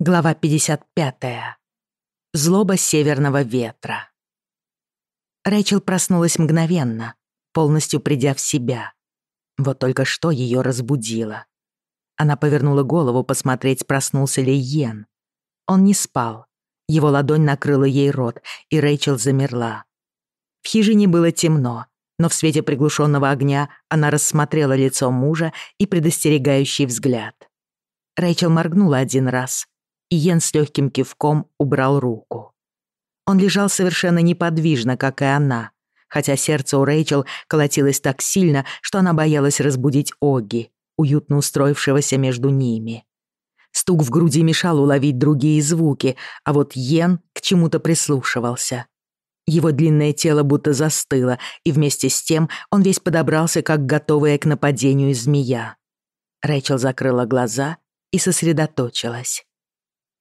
Глава 55. Злоба северного ветра. Рэйчел проснулась мгновенно, полностью придя в себя. Вот только что ее разбудило. Она повернула голову посмотреть, проснулся ли Йен. Он не спал. Его ладонь накрыла ей рот, и Рэйчел замерла. В хижине было темно, но в свете приглушенного огня она рассмотрела лицо мужа и предостерегающий взгляд. Рэйчел моргнула один раз — и Йен с легким кивком убрал руку. Он лежал совершенно неподвижно, как и она, хотя сердце у Рэйчел колотилось так сильно, что она боялась разбудить Оги, уютно устроившегося между ними. Стук в груди мешал уловить другие звуки, а вот Йен к чему-то прислушивался. Его длинное тело будто застыло, и вместе с тем он весь подобрался, как готовая к нападению змея. Рэйчел закрыла глаза и сосредоточилась.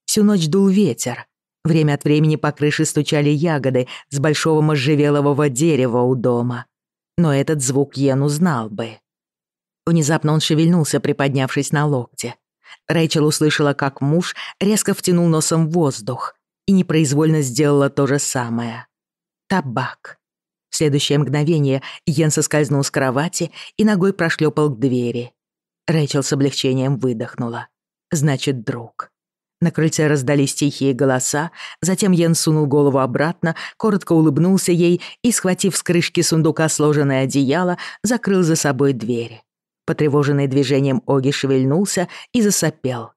Всю ночь дул ветер. Время от времени по крыше стучали ягоды с большого можжевелового дерева у дома. Но этот звук Йен узнал бы. Внезапно он шевельнулся, приподнявшись на локте. Рэйчел услышала, как муж резко втянул носом воздух и непроизвольно сделала то же самое. Табак. В следующее мгновение Йен соскользнул с кровати и ногой прошлепал к двери. Рэйчел с облегчением выдохнула. «Значит, друг». На крыльце раздались тихие голоса, затем Йен сунул голову обратно, коротко улыбнулся ей и, схватив с крышки сундука сложенное одеяло, закрыл за собой дверь. Потревоженный движением Оги шевельнулся и засопел.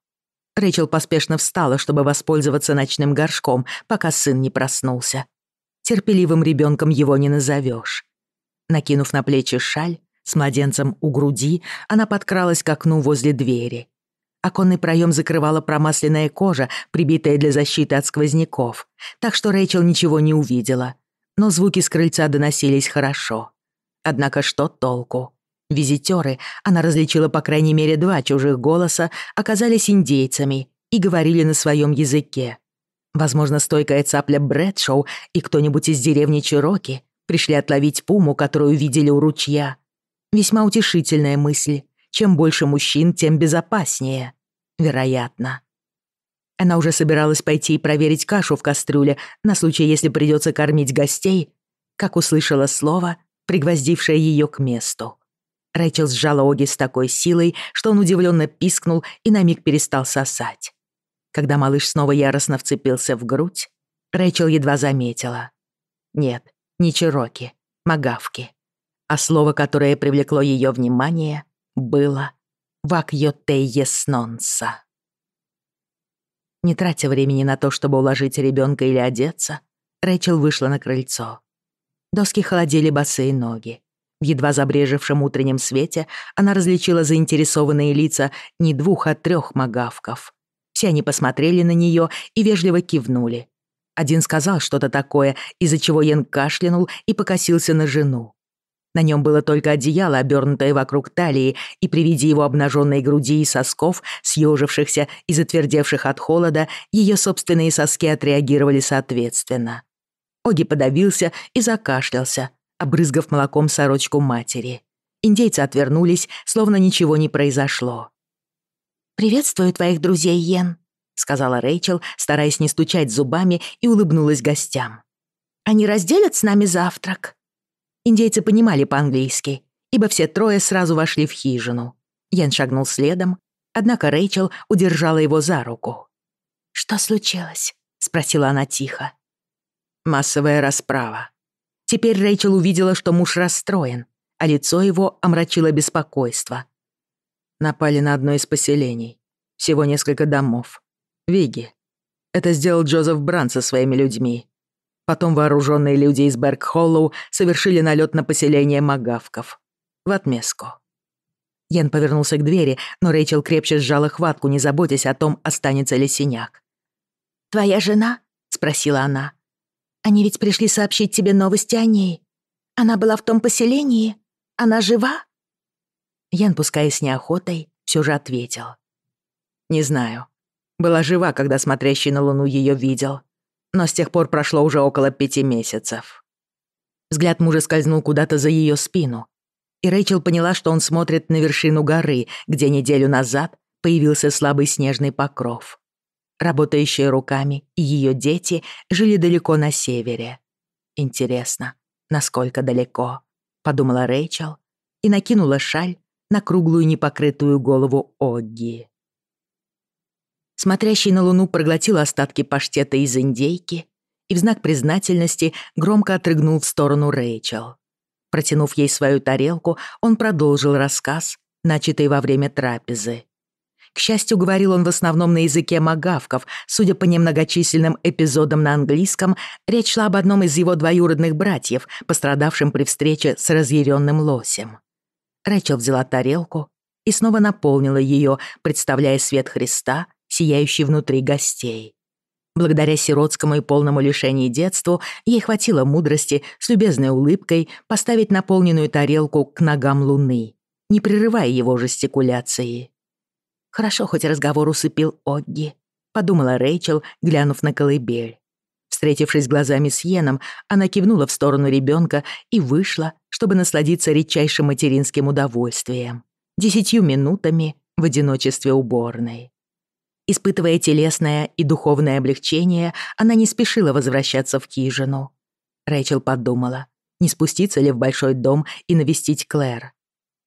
Рэйчел поспешно встала, чтобы воспользоваться ночным горшком, пока сын не проснулся. Терпеливым ребенком его не назовешь. Накинув на плечи шаль, с младенцем у груди, она подкралась к окну возле двери Оконный проем закрывала промасленная кожа, прибитая для защиты от сквозняков, так что Рэйчел ничего не увидела. Но звуки с крыльца доносились хорошо. Однако что толку? Визитёры, она различила по крайней мере два чужих голоса, оказались индейцами и говорили на своем языке. Возможно, стойкая цапля Брэдшоу и кто-нибудь из деревни Чироки пришли отловить пуму, которую видели у ручья. Весьма утешительная мысль. Чем больше мужчин, тем безопаснее. Вероятно. Она уже собиралась пойти и проверить кашу в кастрюле на случай, если придется кормить гостей, как услышала слово, пригвоздившее ее к месту. Рэйчел сжала Оги с такой силой, что он удивленно пискнул и на миг перестал сосать. Когда малыш снова яростно вцепился в грудь, Рэйчел едва заметила. Нет, не чероки, магавки. А слово, которое привлекло ее внимание, было Вакьотейеснонса. Не тратя времени на то, чтобы уложить ребенка или одеться, Рэйчел вышла на крыльцо. Доски холодили босые ноги. В едва забрежевшем утреннем свете она различила заинтересованные лица не двух, а трех магавков. Все они посмотрели на нее и вежливо кивнули. Один сказал что-то такое, из-за чего Йен кашлянул и покосился на жену. На нем было только одеяло, обернутое вокруг талии, и при виде его обнаженной груди и сосков, съежившихся и затвердевших от холода, ее собственные соски отреагировали соответственно. Оги подавился и закашлялся, обрызгав молоком сорочку матери. Индейцы отвернулись, словно ничего не произошло. «Приветствую твоих друзей, Йен», — сказала Рэйчел, стараясь не стучать зубами, и улыбнулась гостям. «Они разделят с нами завтрак?» Индейцы понимали по-английски, ибо все трое сразу вошли в хижину. Ян шагнул следом, однако Рэйчел удержала его за руку. «Что случилось?» — спросила она тихо. Массовая расправа. Теперь Рэйчел увидела, что муж расстроен, а лицо его омрачило беспокойство. Напали на одно из поселений. Всего несколько домов. Виги. Это сделал Джозеф Бран со своими людьми. Потом вооруженные люди из Берг-Холлоу совершили налет на поселение Магавков. В отместку. Ян повернулся к двери, но Рэйчел крепче сжала хватку, не заботясь о том, останется ли синяк. «Твоя жена?» — спросила она. «Они ведь пришли сообщить тебе новости о ней. Она была в том поселении? Она жива?» Ян, пускаясь с неохотой, все же ответил. «Не знаю. Была жива, когда смотрящий на луну ее видел. но с тех пор прошло уже около пяти месяцев. Взгляд мужа скользнул куда-то за ее спину, и Рэйчел поняла, что он смотрит на вершину горы, где неделю назад появился слабый снежный покров. работающая руками, и ее дети жили далеко на севере. Интересно, насколько далеко, подумала Рэйчел и накинула шаль на круглую непокрытую голову Огги. смотрящий на луну проглотил остатки паштета из индейки и в знак признательности громко отрыгнул в сторону Рэйчел. Протянув ей свою тарелку, он продолжил рассказ, начатый во время трапезы. К счастью, говорил он в основном на языке магавков. Судя по немногочисленным эпизодам на английском, речь шла об одном из его двоюродных братьев, пострадавшем при встрече с разъяренным лосем. Рэйчел взяла тарелку и снова наполнила ее, представляя свет Христа — сияющий внутри гостей. Благодаря сиротскому и полному лишению детству ей хватило мудрости с любезной улыбкой поставить наполненную тарелку к ногам луны, не прерывая его жестикуляции. «Хорошо, хоть разговор усыпил Огги», — подумала Рэйчел, глянув на колыбель. Встретившись глазами с Йеном, она кивнула в сторону ребенка и вышла, чтобы насладиться редчайшим материнским удовольствием. Десятью минутами в одиночестве уборной. Испытывая телесное и духовное облегчение, она не спешила возвращаться в хижину. Рэйчел подумала, не спуститься ли в большой дом и навестить Клэр.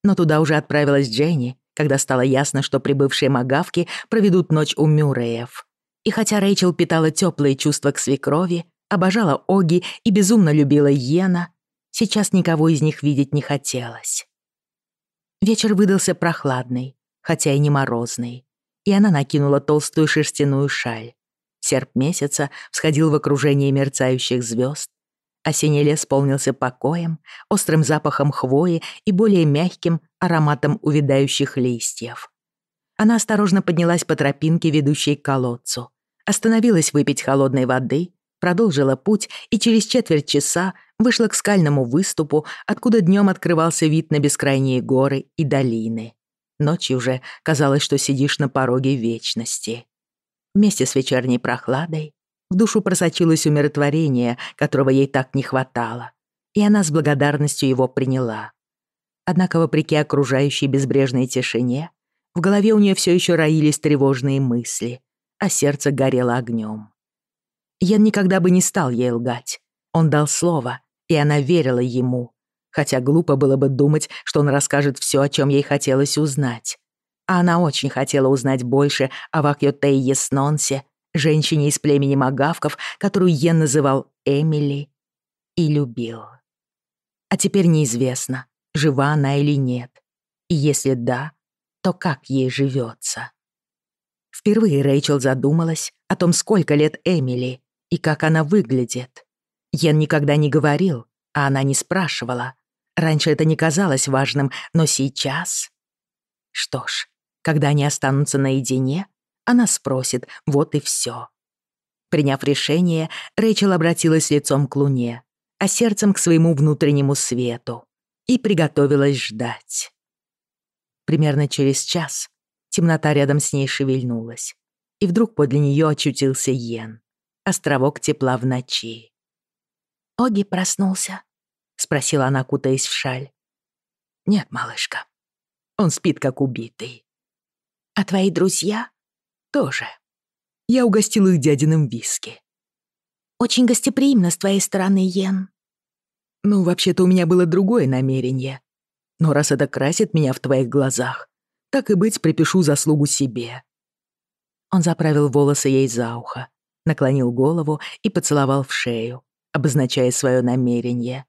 Но туда уже отправилась Дженни, когда стало ясно, что прибывшие магавки проведут ночь у Мюрреев. И хотя Рэйчел питала теплые чувства к свекрови, обожала Оги и безумно любила Йена, сейчас никого из них видеть не хотелось. Вечер выдался прохладный, хотя и не морозный и она накинула толстую шерстяную шаль. Серп месяца всходил в окружении мерцающих звезд. Осенний лес полнился покоем, острым запахом хвои и более мягким ароматом увядающих листьев. Она осторожно поднялась по тропинке, ведущей к колодцу. Остановилась выпить холодной воды, продолжила путь и через четверть часа вышла к скальному выступу, откуда днем открывался вид на бескрайние горы и долины. Ночью уже казалось, что сидишь на пороге вечности. Вместе с вечерней прохладой в душу просочилось умиротворение, которого ей так не хватало, и она с благодарностью его приняла. Однако, вопреки окружающей безбрежной тишине, в голове у нее все еще роились тревожные мысли, а сердце горело огнем. Ян никогда бы не стал ей лгать. Он дал слово, и она верила ему, хотя глупо было бы думать, что он расскажет все, о чем ей хотелось узнать. А она очень хотела узнать больше о Вакьотей Яснонсе, женщине из племени Магавков, которую Йен называл Эмили, и любил. А теперь неизвестно, жива она или нет. И если да, то как ей живется. Впервые Рэйчел задумалась о том, сколько лет Эмили и как она выглядит. Йен никогда не говорил, а она не спрашивала. Раньше это не казалось важным, но сейчас... Что ж, когда они останутся наедине, она спросит, вот и все. Приняв решение, Рэйчел обратилась лицом к луне, а сердцем к своему внутреннему свету и приготовилась ждать. Примерно через час темнота рядом с ней шевельнулась, и вдруг подле нее очутился Йен, островок тепла в ночи. Оги проснулся, — спросила она, кутаясь в шаль. «Нет, малышка, он спит как убитый». «А твои друзья?» «Тоже. Я угостил их дядиным виски». «Очень гостеприимно с твоей стороны, Йен». «Ну, вообще-то у меня было другое намерение. Но раз это красит меня в твоих глазах, так и быть, припишу заслугу себе». Он заправил волосы ей за ухо, наклонил голову и поцеловал в шею, обозначая свое намерение.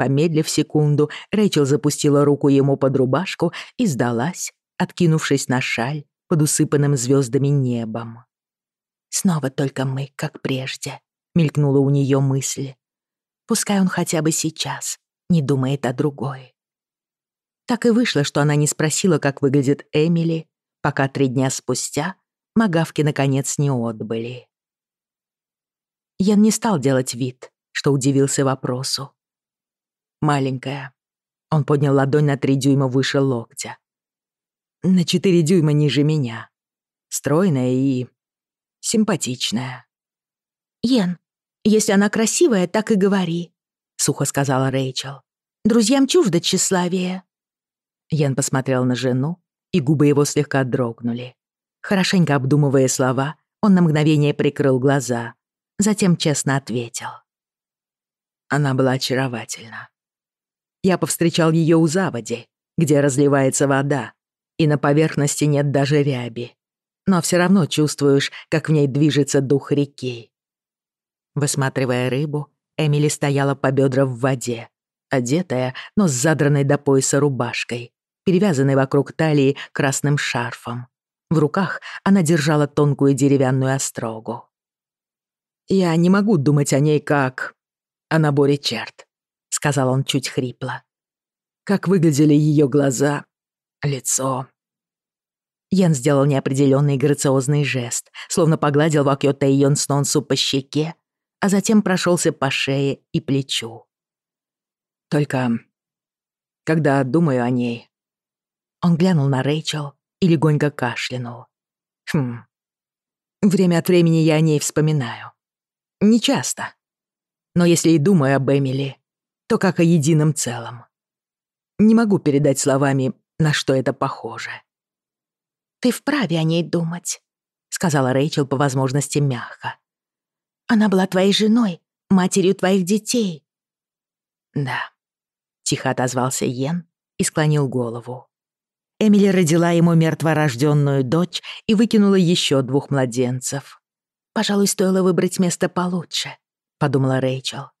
Помедлив секунду, Рэйчел запустила руку ему под рубашку и сдалась, откинувшись на шаль под усыпанным звездами небом. «Снова только мы, как прежде», — мелькнула у нее мысль. «Пускай он хотя бы сейчас не думает о другой». Так и вышло, что она не спросила, как выглядит Эмили, пока три дня спустя Магавки наконец не отбыли. Ян не стал делать вид, что удивился вопросу маленькая. Он поднял ладонь на три дюйма выше локтя. На четыре дюйма ниже меня. Стройная и... симпатичная. «Йен, если она красивая, так и говори», — сухо сказала Рэйчел. «Друзьям чуждо тщеславие». Йен посмотрел на жену, и губы его слегка дрогнули. Хорошенько обдумывая слова, он на мгновение прикрыл глаза, затем честно ответил. Она была очаровательна. Я повстречал ее у заводи, где разливается вода, и на поверхности нет даже ряби. Но все равно чувствуешь, как в ней движется дух реки. Высматривая рыбу, Эмили стояла по бедра в воде, одетая, но с задранной до пояса рубашкой, перевязанной вокруг талии красным шарфом. В руках она держала тонкую деревянную острогу. «Я не могу думать о ней как... о наборе черт», сказал он чуть хрипло. «Как выглядели ее глаза, лицо?» Ян сделал неопределенный грациозный жест, словно погладил Вакьёта и Йонснонсу по щеке, а затем прошелся по шее и плечу. «Только когда думаю о ней...» Он глянул на Рэйчел и легонько кашлянул. «Хм... Время от времени я о ней вспоминаю. Не часто. Но если и думаю об Эмили, то как о едином целом. Не могу передать словами, на что это похоже. «Ты вправе о ней думать», — сказала Рэйчел по возможности мягко. «Она была твоей женой, матерью твоих детей». «Да», — тихо отозвался Йен и склонил голову. Эмили родила ему мертворожденную дочь и выкинула еще двух младенцев. «Пожалуй, стоило выбрать место получше», — подумала Рэйчел.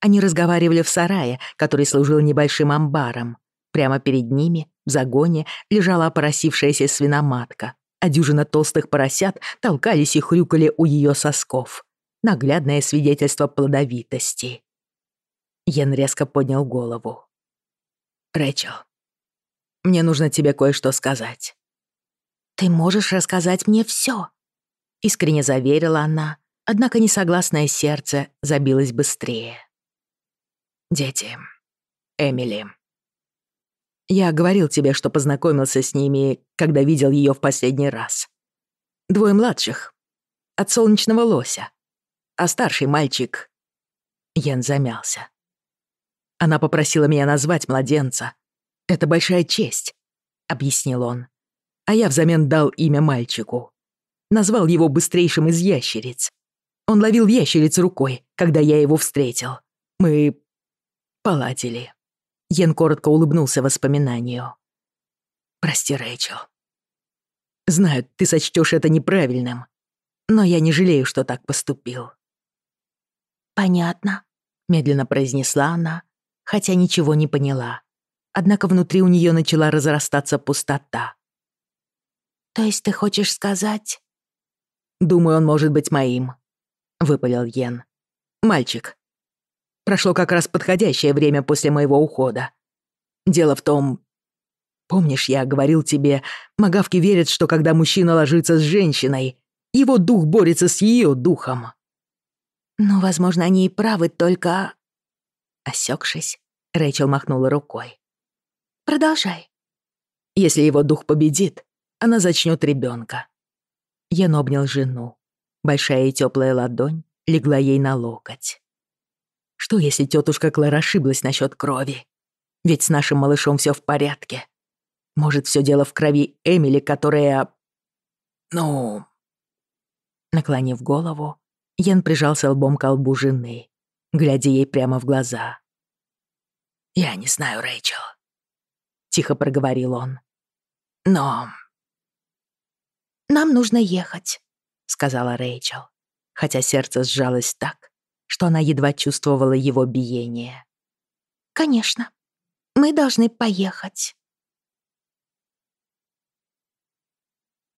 Они разговаривали в сарае, который служил небольшим амбаром. Прямо перед ними, в загоне, лежала поросившаяся свиноматка, а дюжина толстых поросят толкались и хрюкали у ее сосков. Наглядное свидетельство плодовитости. Йен резко поднял голову. «Рэчел, мне нужно тебе кое-что сказать». «Ты можешь рассказать мне все? искренне заверила она, однако несогласное сердце забилось быстрее. «Дети. Эмили. Я говорил тебе, что познакомился с ними, когда видел ее в последний раз. Двое младших. От солнечного лося. А старший мальчик... Ян замялся. Она попросила меня назвать младенца. Это большая честь, объяснил он. А я взамен дал имя мальчику. Назвал его быстрейшим из ящериц. Он ловил ящериц рукой, когда я его встретил. Мы поладили. Йен коротко улыбнулся воспоминанию. «Прости, Рэйчел. Знаю, ты сочтёшь это неправильным, но я не жалею, что так поступил». «Понятно», — медленно произнесла она, хотя ничего не поняла. Однако внутри у неё начала разрастаться пустота. «То есть ты хочешь сказать...» «Думаю, он может быть моим», — выпалил Йен. «Мальчик, Прошло как раз подходящее время после моего ухода. Дело в том... Помнишь, я говорил тебе, магавки верят, что когда мужчина ложится с женщиной, его дух борется с ее духом. Но, ну, возможно, они и правы, только... Осекшись, Рэйчел махнула рукой. Продолжай. Если его дух победит, она зачнёт ребёнка. Ян обнял жену. Большая и теплая ладонь легла ей на локоть. Что, если тетушка Клэр ошиблась насчет крови? Ведь с нашим малышом все в порядке. Может, все дело в крови Эмили, которая... Ну... Наклонив голову, Йен прижался лбом к лбу жены, глядя ей прямо в глаза. «Я не знаю, Рэйчел», — тихо проговорил он. «Но...» «Нам нужно ехать», — сказала Рэйчел, хотя сердце сжалось так, что она едва чувствовала его биение. «Конечно, мы должны поехать».